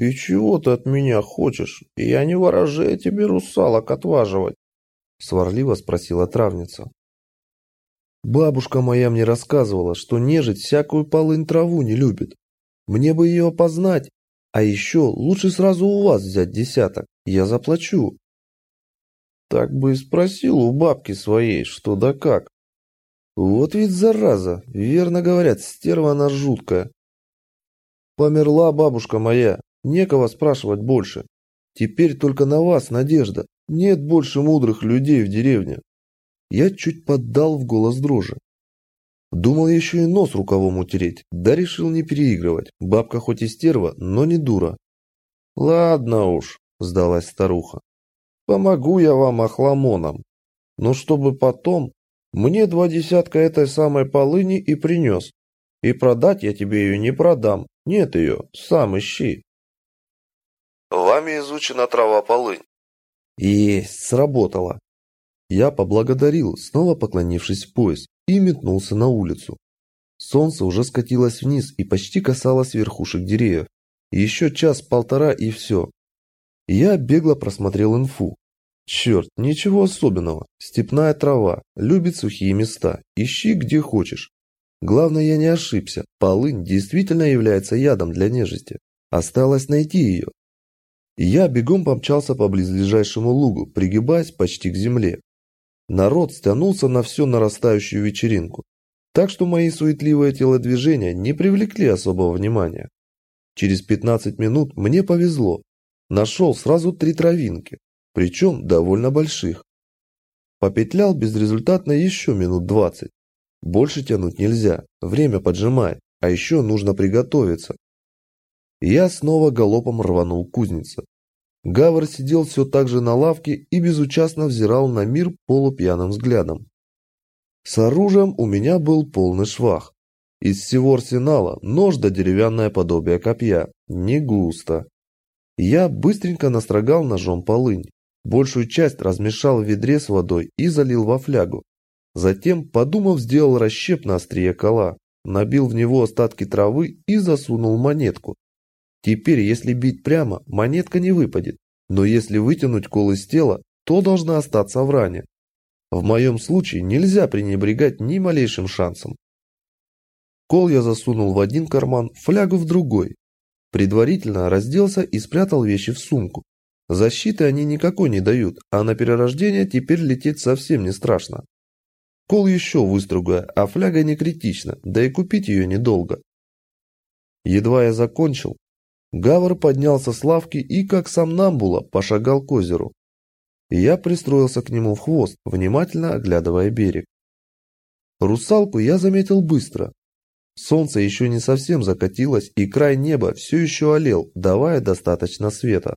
«И чего ты от меня хочешь? Я не ворожея тебе русалок отваживать!» Сварливо спросила травница. «Бабушка моя мне рассказывала, что нежить всякую полынь траву не любит. Мне бы ее опознать, а еще лучше сразу у вас взять десяток, я заплачу». Так бы и спросил у бабки своей, что да как. Вот ведь зараза, верно говорят, стерва она жуткая. Померла бабушка моя, некого спрашивать больше. Теперь только на вас надежда. Нет больше мудрых людей в деревне. Я чуть поддал в голос дрожи. Думал еще и нос рукавом утереть, да решил не переигрывать. Бабка хоть и стерва, но не дура. Ладно уж, сдалась старуха. Помогу я вам охламоном. Но чтобы потом, мне два десятка этой самой полыни и принес. И продать я тебе ее не продам. Нет ее, сам ищи. Вами изучена трава полынь. Есть, сработало. Я поблагодарил, снова поклонившись в пояс, и метнулся на улицу. Солнце уже скатилось вниз и почти касалось верхушек деревьев. Еще час-полтора и все. Я бегло просмотрел инфу. Черт, ничего особенного. Степная трава, любит сухие места. Ищи где хочешь. Главное, я не ошибся. Полынь действительно является ядом для нежити. Осталось найти ее. Я бегом помчался по близлежащему лугу, пригибаясь почти к земле. Народ стянулся на всю нарастающую вечеринку, так что мои суетливые телодвижения не привлекли особого внимания. Через 15 минут мне повезло. Нашел сразу три травинки, причем довольно больших. Попетлял безрезультатно еще минут 20. Больше тянуть нельзя, время поджимает, а еще нужно приготовиться. Я снова галопом рванул к кузнице. Гавр сидел все так же на лавке и безучастно взирал на мир полупьяным взглядом. С оружием у меня был полный швах. Из всего арсенала нож да деревянное подобие копья. Не густо. Я быстренько настрогал ножом полынь. Большую часть размешал в ведре с водой и залил во флягу. Затем, подумав, сделал расщеп на острие кола, набил в него остатки травы и засунул монетку. Теперь, если бить прямо, монетка не выпадет, но если вытянуть кол из тела, то должна остаться в ране. В моем случае нельзя пренебрегать ни малейшим шансом. Кол я засунул в один карман, флягу в другой. Предварительно разделся и спрятал вещи в сумку. Защиты они никакой не дают, а на перерождение теперь лететь совсем не страшно. Кол еще выстругая, а фляга не критична, да и купить ее недолго. Едва я закончил, Гавр поднялся с лавки и, как сам Намбула, пошагал к озеру. Я пристроился к нему в хвост, внимательно оглядывая берег. Русалку я заметил быстро. Солнце еще не совсем закатилось, и край неба все еще олел, давая достаточно света.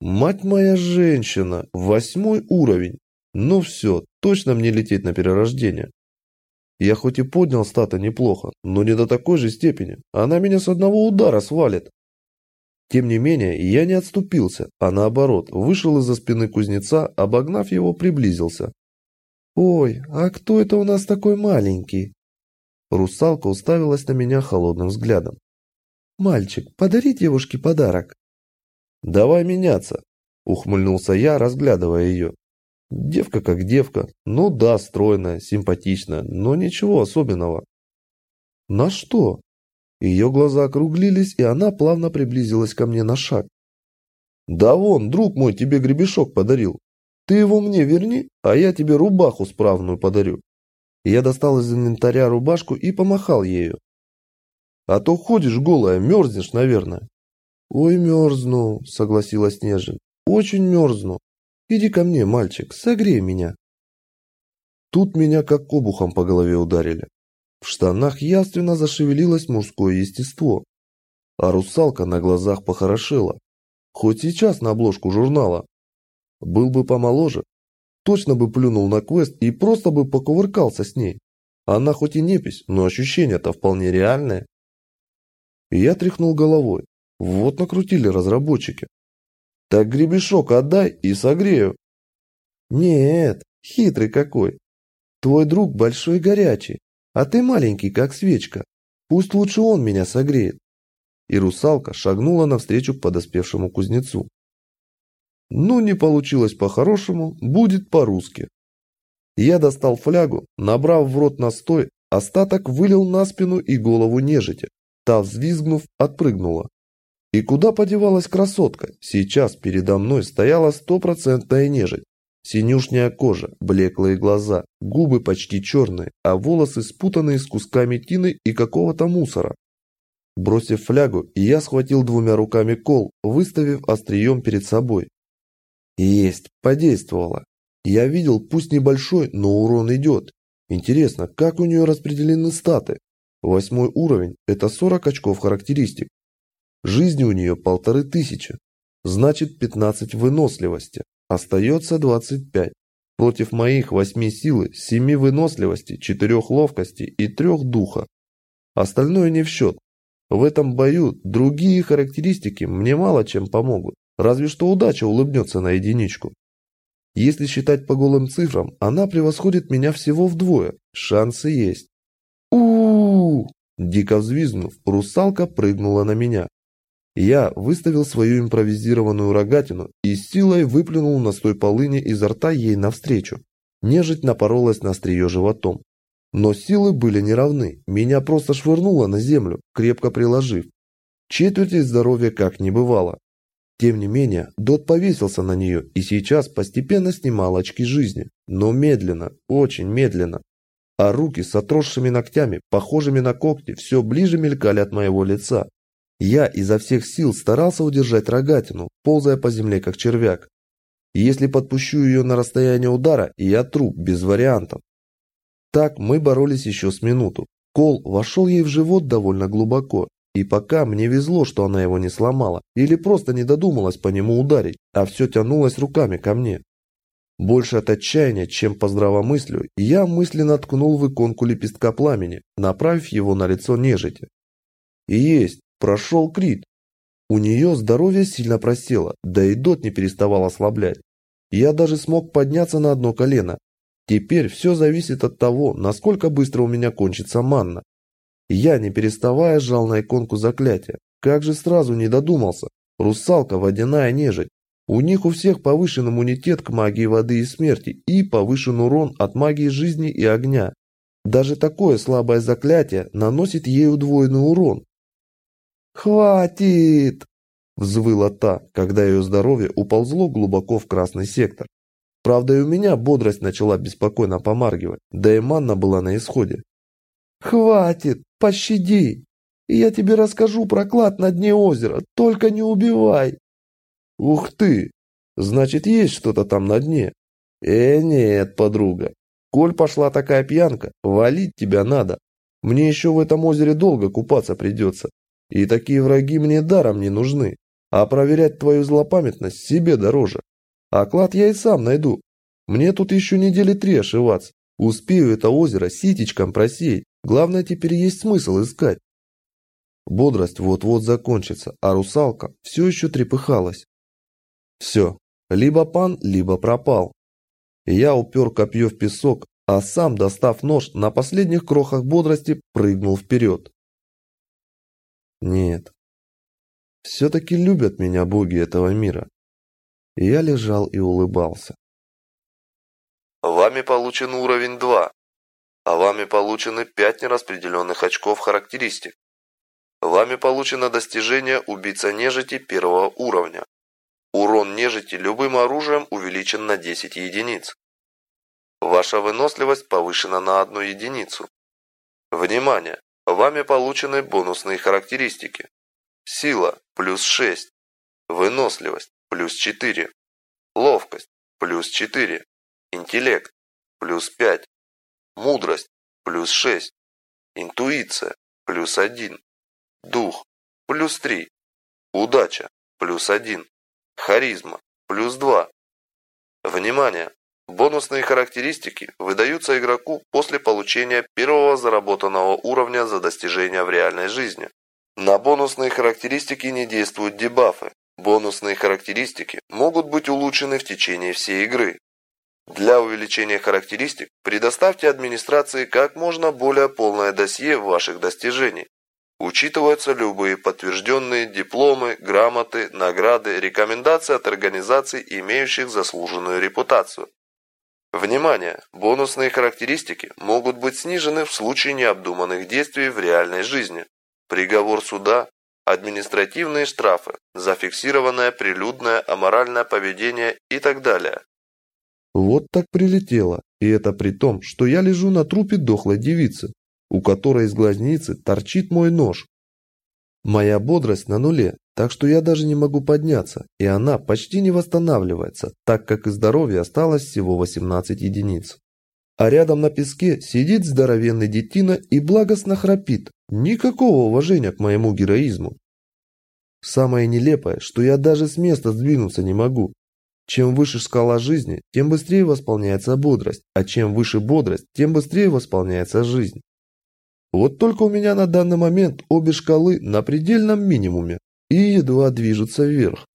Мать моя женщина, восьмой уровень. Ну все, точно мне лететь на перерождение. Я хоть и поднял стата неплохо, но не до такой же степени. Она меня с одного удара свалит. Тем не менее, я не отступился, а наоборот, вышел из-за спины кузнеца, обогнав его, приблизился. «Ой, а кто это у нас такой маленький?» Русалка уставилась на меня холодным взглядом. «Мальчик, подари девушке подарок». «Давай меняться», — ухмыльнулся я, разглядывая ее. Девка как девка, ну да, стройная, симпатичная, но ничего особенного. «На что?» Ее глаза округлились, и она плавно приблизилась ко мне на шаг. «Да вон, друг мой тебе гребешок подарил. Ты его мне верни, а я тебе рубаху справную подарю». Я достал из инвентаря рубашку и помахал ею. «А то ходишь голая, мерзнешь, наверное». «Ой, мерзну», — согласилась Нежин. «Очень мерзну. Иди ко мне, мальчик, согрей меня». Тут меня как обухом по голове ударили. В штанах явственно зашевелилось мужское естество, а русалка на глазах похорошела. Хоть сейчас на обложку журнала. Был бы помоложе, точно бы плюнул на квест и просто бы покувыркался с ней. Она хоть и непись, но ощущения-то вполне реальные. И я тряхнул головой. Вот накрутили разработчики. Так гребешок отдай и согрею. Нет, хитрый какой. Твой друг большой горячий. А ты маленький, как свечка. Пусть лучше он меня согреет. и русалка шагнула навстречу подоспевшему кузнецу. Ну, не получилось по-хорошему, будет по-русски. Я достал флягу, набрав в рот настой, остаток вылил на спину и голову нежити. Та, взвизгнув, отпрыгнула. И куда подевалась красотка? Сейчас передо мной стояла стопроцентная нежить. Синюшняя кожа, блеклые глаза, губы почти черные, а волосы спутанные с кусками тины и какого-то мусора. Бросив флягу, я схватил двумя руками кол, выставив острием перед собой. Есть, подействовало. Я видел, пусть небольшой, но урон идет. Интересно, как у нее распределены статы? Восьмой уровень – это 40 очков характеристик. Жизни у нее полторы тысячи. Значит 15 выносливости. Остается 25. Против моих 8 силы, 7 выносливости, 4 ловкости и 3 духа. Остальное не в счет. В этом бою другие характеристики мне мало чем помогут. Разве что удача улыбнется на единичку. Если считать по голым цифрам, она превосходит меня всего вдвое. Шансы есть. у у, -у Дико взвизгнув, русалка прыгнула на меня. Я выставил свою импровизированную рогатину и силой выплюнул настой полыни изо рта ей навстречу. Нежить напоролась на острие животом. Но силы были неравны, меня просто швырнуло на землю, крепко приложив. Четверти здоровья как не бывало. Тем не менее, Дот повесился на нее и сейчас постепенно снимал очки жизни, но медленно, очень медленно. А руки с отросшими ногтями, похожими на когти, все ближе мелькали от моего лица. Я изо всех сил старался удержать рогатину, ползая по земле как червяк. Если подпущу ее на расстояние удара, я труп, без вариантов. Так мы боролись еще с минуту. Кол вошел ей в живот довольно глубоко, и пока мне везло, что она его не сломала, или просто не додумалась по нему ударить, а все тянулось руками ко мне. Больше от отчаяния, чем по здравомыслию, я мысленно ткнул в иконку лепестка пламени, направив его на лицо нежити. И есть, прошел крит. У нее здоровье сильно просело, да и дот не переставал ослаблять. Я даже смог подняться на одно колено. Теперь все зависит от того, насколько быстро у меня кончится манна. Я, не переставая, жал на иконку заклятия. Как же сразу не додумался. Русалка, водяная нежить. У них у всех повышен иммунитет к магии воды и смерти и повышен урон от магии жизни и огня. Даже такое слабое заклятие наносит ей удвоенный урон. «Хватит!» – взвыла та, когда ее здоровье уползло глубоко в красный сектор. Правда, и у меня бодрость начала беспокойно помаргивать, да и манна была на исходе. «Хватит! Пощади! Я тебе расскажу про клад на дне озера, только не убивай!» «Ух ты! Значит, есть что-то там на дне?» «Э, нет, подруга. Коль пошла такая пьянка, валить тебя надо. Мне еще в этом озере долго купаться придется. И такие враги мне даром не нужны. А проверять твою злопамятность себе дороже. А клад я и сам найду. Мне тут еще недели три ошиваться. Успею это озеро ситечком просеять. Главное, теперь есть смысл искать. Бодрость вот-вот закончится, а русалка все еще трепыхалась. Все, либо пан, либо пропал. Я упер копье в песок, а сам, достав нож, на последних крохах бодрости прыгнул вперед. Нет, все-таки любят меня боги этого мира. Я лежал и улыбался. Вами получен уровень 2 а вами получены 5 нераспределенных очков характеристик. Вами получено достижение убийца нежити первого уровня. Урон нежити любым оружием увеличен на 10 единиц. Ваша выносливость повышена на одну единицу. Внимание! Вами получены бонусные характеристики. Сила – плюс 6. Выносливость – плюс 4. Ловкость – плюс 4. Интеллект – плюс 5. Мудрость – плюс 6. Интуиция – плюс 1. Дух – плюс 3. Удача – плюс 1. Харизма – плюс 2. Внимание! Бонусные характеристики выдаются игроку после получения первого заработанного уровня за достижение в реальной жизни. На бонусные характеристики не действуют дебафы. Бонусные характеристики могут быть улучшены в течение всей игры. Для увеличения характеристик предоставьте администрации как можно более полное досье ваших достижений. Учитываются любые подтвержденные дипломы, грамоты, награды, рекомендации от организаций, имеющих заслуженную репутацию. Внимание! Бонусные характеристики могут быть снижены в случае необдуманных действий в реальной жизни. Приговор суда – административные штрафы, зафиксированное прилюдное аморальное поведение и так далее. Вот так прилетело, и это при том, что я лежу на трупе дохлой девицы, у которой из глазницы торчит мой нож. Моя бодрость на нуле, так что я даже не могу подняться, и она почти не восстанавливается, так как и здоровья осталось всего 18 единиц. А рядом на песке сидит здоровенный детина и благостно храпит. Никакого уважения к моему героизму. Самое нелепое, что я даже с места сдвинуться не могу. Чем выше шкала жизни, тем быстрее восполняется бодрость, а чем выше бодрость, тем быстрее восполняется жизнь. Вот только у меня на данный момент обе шкалы на предельном минимуме и едва движутся вверх.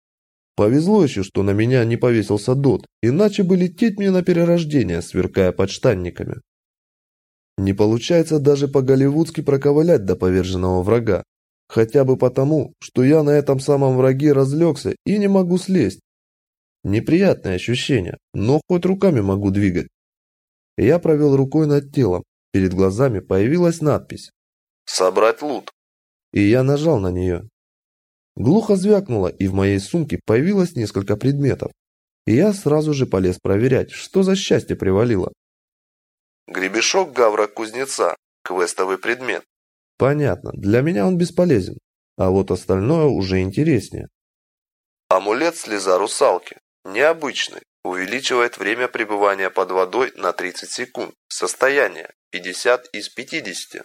Повезло еще, что на меня не повесился дот, иначе бы лететь мне на перерождение, сверкая подштанниками. Не получается даже по-голливудски проковылять до поверженного врага. Хотя бы потому, что я на этом самом враге разлегся и не могу слезть. Неприятное ощущение, но хоть руками могу двигать. Я провел рукой над телом, Перед глазами появилась надпись «Собрать лут». И я нажал на нее. Глухо звякнуло, и в моей сумке появилось несколько предметов. И я сразу же полез проверять, что за счастье привалило. Гребешок гавра-кузнеца. Квестовый предмет. Понятно, для меня он бесполезен. А вот остальное уже интереснее. Амулет слеза русалки. Необычный. Увеличивает время пребывания под водой на 30 секунд. Состояние 50 из 50.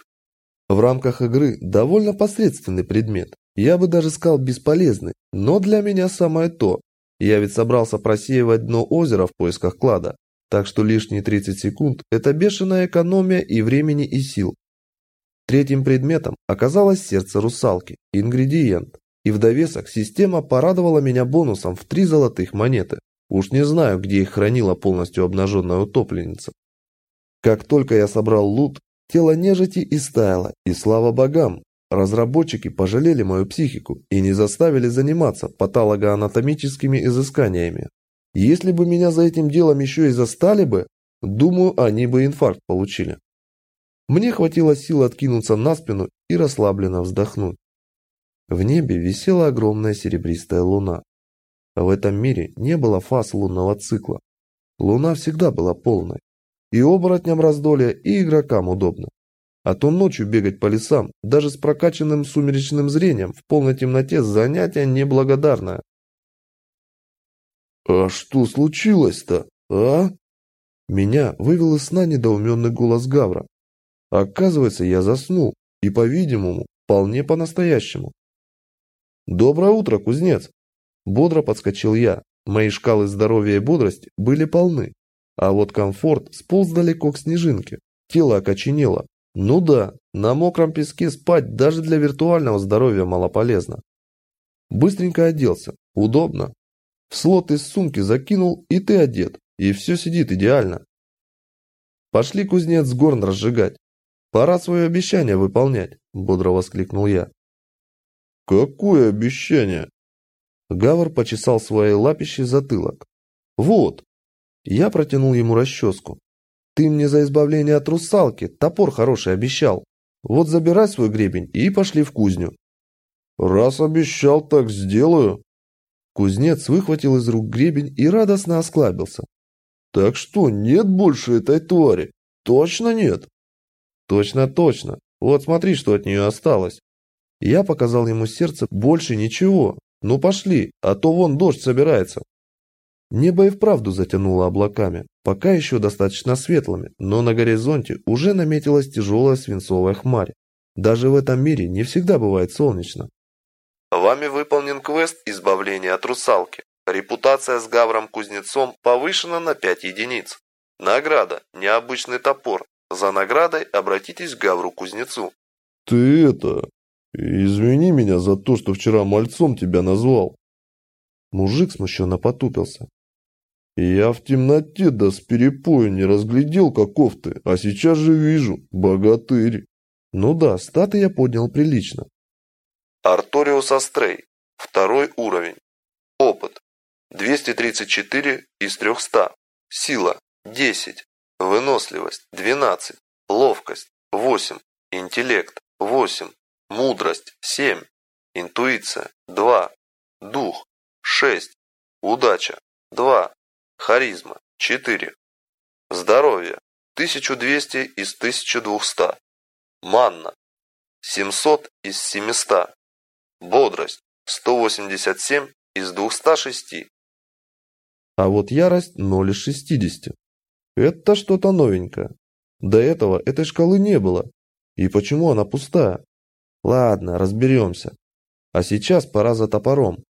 В рамках игры довольно посредственный предмет. Я бы даже сказал бесполезный, но для меня самое то. Я ведь собрался просеивать дно озера в поисках клада, так что лишние 30 секунд – это бешеная экономия и времени, и сил. Третьим предметом оказалось сердце русалки, ингредиент. И в довесок система порадовала меня бонусом в три золотых монеты. Уж не знаю, где их хранила полностью обнаженная утопленница. Как только я собрал лут, тело нежити истаяло, и слава богам, разработчики пожалели мою психику и не заставили заниматься патологоанатомическими изысканиями. Если бы меня за этим делом еще и застали бы, думаю, они бы инфаркт получили. Мне хватило сил откинуться на спину и расслабленно вздохнуть. В небе висела огромная серебристая луна. В этом мире не было фаз лунного цикла. Луна всегда была полной. И оборотням раздолье, и игрокам удобно. А то ночью бегать по лесам, даже с прокачанным сумеречным зрением, в полной темноте занятие неблагодарное. «А что случилось-то, а?» Меня вывел из сна недоуменный голос Гавра. Оказывается, я заснул, и, по-видимому, вполне по-настоящему. «Доброе утро, кузнец!» Бодро подскочил я. Мои шкалы здоровья и бодрости были полны. А вот комфорт сполз далеко к снежинке. Тело окоченело. Ну да, на мокром песке спать даже для виртуального здоровья мало полезно. Быстренько оделся. Удобно. В слот из сумки закинул, и ты одет. И все сидит идеально. Пошли, кузнец, горн разжигать. Пора свое обещание выполнять, бодро воскликнул я. Какое обещание? Гавр почесал своей лапищей затылок. Вот. Я протянул ему расческу. Ты мне за избавление от русалки топор хороший обещал. Вот забирай свой гребень и пошли в кузню. Раз обещал, так сделаю. Кузнец выхватил из рук гребень и радостно осклабился. Так что, нет больше этой твари? Точно нет? Точно, точно. Вот смотри, что от нее осталось. Я показал ему сердце, больше ничего. Ну пошли, а то вон дождь собирается. Небо и вправду затянуло облаками, пока еще достаточно светлыми, но на горизонте уже наметилась тяжелая свинцовая хмарь. Даже в этом мире не всегда бывает солнечно. Вами выполнен квест «Избавление от русалки». Репутация с Гавром-кузнецом повышена на 5 единиц. Награда – необычный топор. За наградой обратитесь к Гавру-кузнецу. «Ты это... извини меня за то, что вчера мальцом тебя назвал». Мужик смущенно потупился. Я в темноте да с перепою не разглядел, каков ты, а сейчас же вижу, богатырь. Ну да, статы я поднял прилично. Арториус Астрей. Второй уровень. Опыт. 234 из 300. Сила. 10. Выносливость. 12. Ловкость. 8. Интеллект. 8. Мудрость. 7. Интуиция. 2. Дух. 6. Удача. 2. Харизма. 4. Здоровье. 1200 из 1200. Манна. 700 из 700. Бодрость. 187 из 206. А вот ярость 0 из 60. Это что-то новенькое. До этого этой шкалы не было. И почему она пустая? Ладно, разберемся. А сейчас пора за топором.